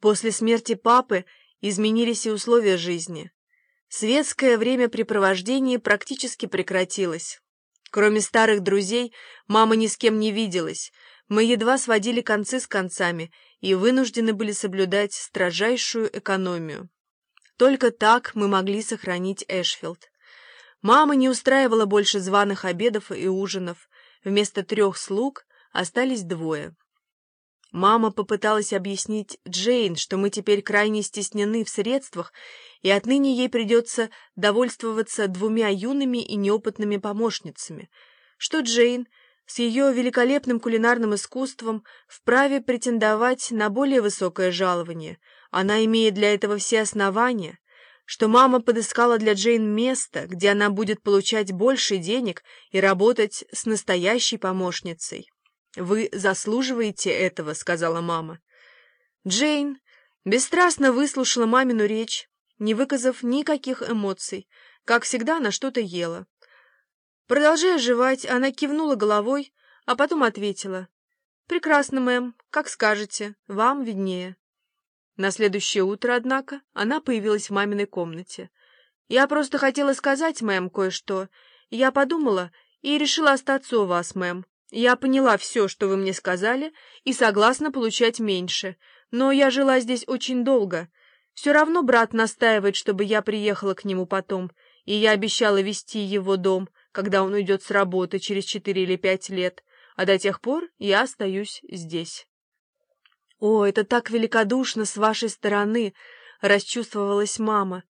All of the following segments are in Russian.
После смерти папы изменились и условия жизни. Светское времяпрепровождение практически прекратилось. Кроме старых друзей, мама ни с кем не виделась. Мы едва сводили концы с концами и вынуждены были соблюдать строжайшую экономию. Только так мы могли сохранить Эшфилд. Мама не устраивала больше званых обедов и ужинов. Вместо трех слуг остались двое. Мама попыталась объяснить Джейн, что мы теперь крайне стеснены в средствах, и отныне ей придется довольствоваться двумя юными и неопытными помощницами, что Джейн с ее великолепным кулинарным искусством вправе претендовать на более высокое жалование, она имеет для этого все основания, что мама подыскала для Джейн место, где она будет получать больше денег и работать с настоящей помощницей. «Вы заслуживаете этого», — сказала мама. Джейн бесстрастно выслушала мамину речь, не выказав никаких эмоций. Как всегда, она что-то ела. Продолжая жевать, она кивнула головой, а потом ответила. «Прекрасно, мэм, как скажете, вам виднее». На следующее утро, однако, она появилась в маминой комнате. «Я просто хотела сказать, мэм, кое-что. Я подумала и решила остаться у вас, мэм. Я поняла все, что вы мне сказали, и согласна получать меньше, но я жила здесь очень долго. Все равно брат настаивает, чтобы я приехала к нему потом, и я обещала вести его дом, когда он уйдет с работы через четыре или пять лет, а до тех пор я остаюсь здесь. «О, это так великодушно с вашей стороны!» — расчувствовалась мама.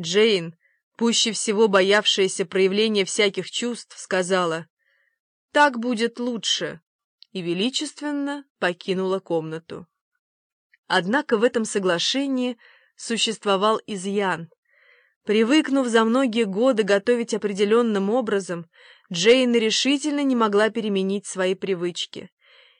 Джейн, пуще всего боявшаяся проявления всяких чувств, сказала — так будет лучше!» и величественно покинула комнату. Однако в этом соглашении существовал изъян. Привыкнув за многие годы готовить определенным образом, Джейн решительно не могла переменить свои привычки.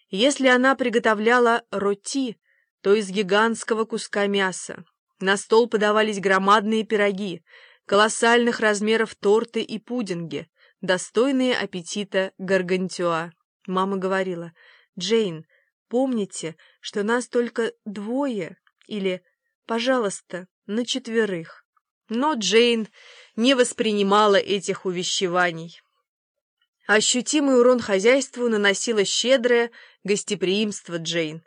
Если она приготовляла роти, то из гигантского куска мяса. На стол подавались громадные пироги, колоссальных размеров торты и пудинги, достойные аппетита гаргантюа. Мама говорила, «Джейн, помните, что нас только двое» или «пожалуйста, на четверых». Но Джейн не воспринимала этих увещеваний. Ощутимый урон хозяйству наносило щедрое гостеприимство Джейн.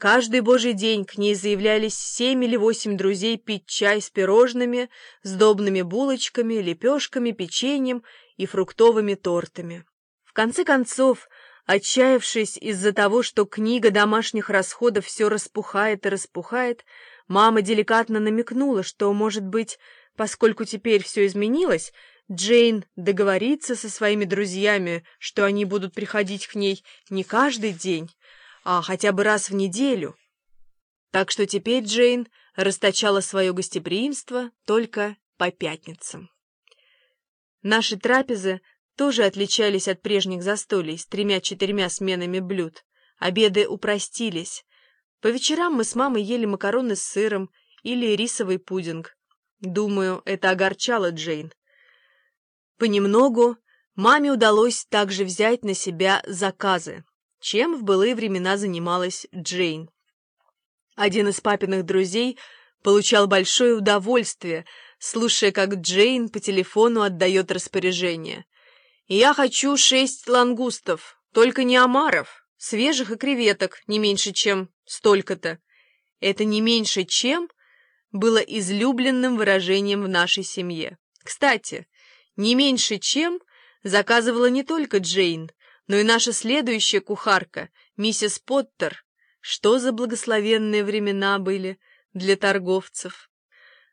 Каждый божий день к ней заявлялись семь или восемь друзей пить чай с пирожными, сдобными булочками, лепешками, печеньем и фруктовыми тортами. В конце концов, отчаявшись из-за того, что книга домашних расходов все распухает и распухает, мама деликатно намекнула, что, может быть, поскольку теперь все изменилось, Джейн договорится со своими друзьями, что они будут приходить к ней не каждый день, а хотя бы раз в неделю. Так что теперь Джейн расточала свое гостеприимство только по пятницам. Наши трапезы тоже отличались от прежних застолий с тремя-четырьмя сменами блюд. Обеды упростились. По вечерам мы с мамой ели макароны с сыром или рисовый пудинг. Думаю, это огорчало Джейн. Понемногу маме удалось также взять на себя заказы чем в былые времена занималась Джейн. Один из папиных друзей получал большое удовольствие, слушая, как Джейн по телефону отдает распоряжение. «Я хочу шесть лангустов, только не омаров, свежих и креветок, не меньше, чем столько-то». Это «не меньше, чем» было излюбленным выражением в нашей семье. Кстати, «не меньше, чем» заказывала не только Джейн, но и наша следующая кухарка, миссис Поттер. Что за благословенные времена были для торговцев!